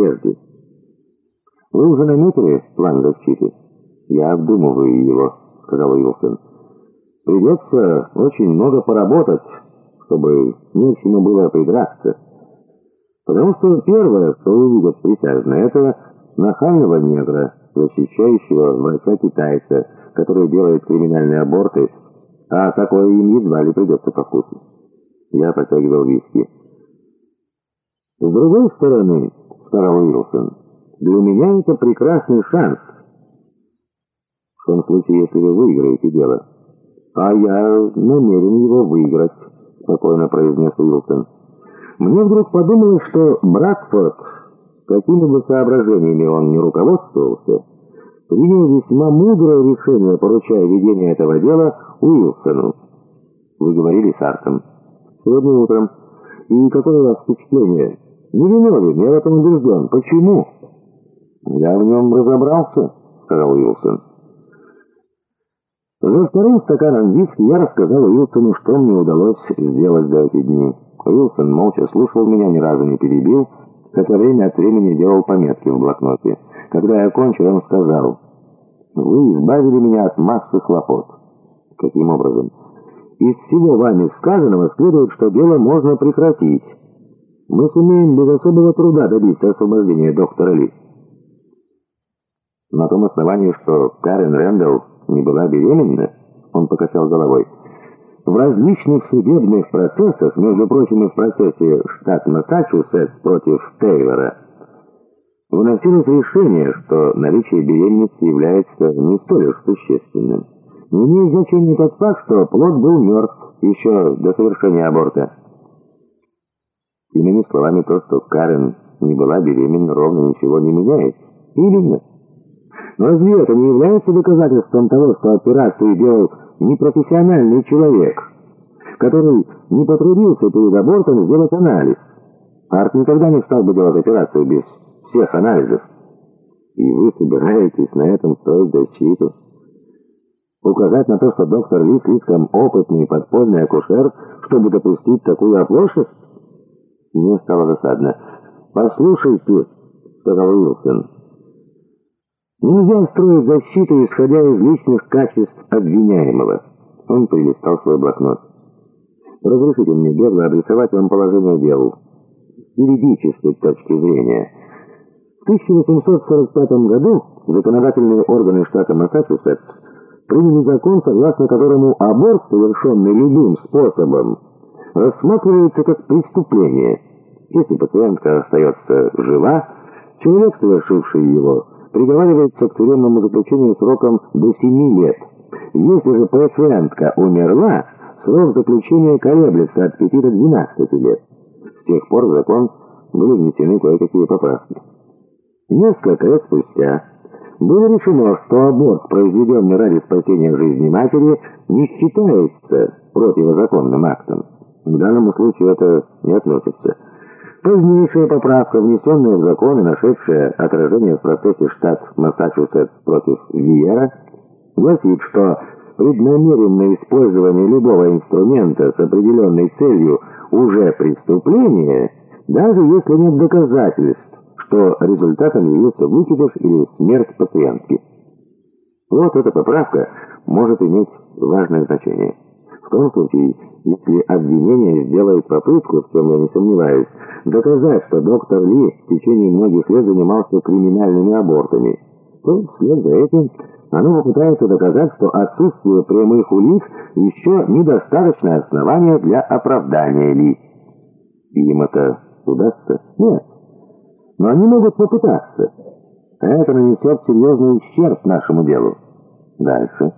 прежде. Вы уже наметили план защиты? Я обдумываю его, сказал Уилсон. Придется очень много поработать, чтобы не к чему было придраться. Потому что первое, что увидят присяжные, это нахального негра, защищающего врача-китайца, который делает криминальные аборты, а такое им едва ли придется по вкусу. Я потягивал виски. С другой стороны, сказал Уилсон, для меня это прекрасный шанс. В том случае, если вы выиграете дело. А я намерен его выиграть, спокойно произнес Уилсон. Мне вдруг подумалось, что Братфорд, какими бы соображениями он не руководствовался, принял весьма мудрое решение, поручая ведение этого дела Уилсону. Вы говорили с Артом. Сегодня утром. И какое у вас впечатление? Не виновен, я в этом убежден. Почему? Я в нем разобрался, сказал Уилсон. За вторым стаканом виски я рассказал Уилсону, что мне удалось сделать за эти дни. Уилсон молча слушал меня, ни разу не перебил, хотя время от времени делал пометки в блокноте. Когда я кончил, он сказал, «Вы избавили меня от массы хлопот». «Каким образом?» «Из всего вами сказанного следует, что дело можно прекратить. Мы сумеем без особого труда добиться освобождения доктора Ли». На том основании, что Карен Рэндалл не была беременна, он покачал головой. В различных судебных процессах, между прочим, и в процессе штат Массачусетс против Тейлора, выносилось решение, что наличие беременности является не столь уж существенным. Не имеет значения тот факт, что плод был мертв еще до совершения аборта. Иными словами, то, что Карен не была беременна, ровно ничего не меняет. Именно. Но разве это не является доказательством того, что операцию делал непрофессиональный человек, который не потрудился перед абортом сделать анализ? Арт никогда не стал бы делать операцию без всех анализов. И вы собираетесь на этом строить защиту? Указать на то, что доктор Ли слишком опытный подпольный акушер, чтобы допустить такую оплошность? Мне стало досадно. «Послушайте», — сказал Уилсон, — Нельзя строить защиту, исходя из личных качеств обвиняемого. Он прилистал свой блокнот. Разрешите мне бегло обрисовать вам положение дел с юридической точки зрения. В 1845 году законодательные органы штата Массачусетс приняли закон, согласно которому аборт, совершенный любым способом, рассматривается как преступление. Если пациентка остается жива, человек, совершивший его, приговаривается к тюремному заключению сроком до 7 лет. Если же пациентка умерла, срок заключения колеблется от 5 до 12 лет. С тех пор в закон были внесены кое-какие поправки. Несколько лет спустя было решено, что аборт, произведенный ради спасения жизни матери, не считается противозаконным актом. К данному случаю это не относится. Позднейшая поправка, внесенная в закон и нашедшая отражение в процессе штат Массачусетс против Виера, гласит, что преднамеренное использование любого инструмента с определенной целью уже преступление, даже если нет доказательств, что результатом явился выкидыш или смерть пациентки. Вот эта поправка может иметь важное значение. Том случае, если обвинение сделает попытку, в чем я не сомневаюсь, доказать, что доктор Ли в течение многих лет занимался криминальными абортами, то вслед за этим оно попытается доказать, что отсутствие прямых улик еще недостаточное основание для оправдания Ли. Им это удастся? Нет. Но они могут попытаться. Это нанесет серьезный ущерб нашему делу. Дальше.